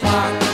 park.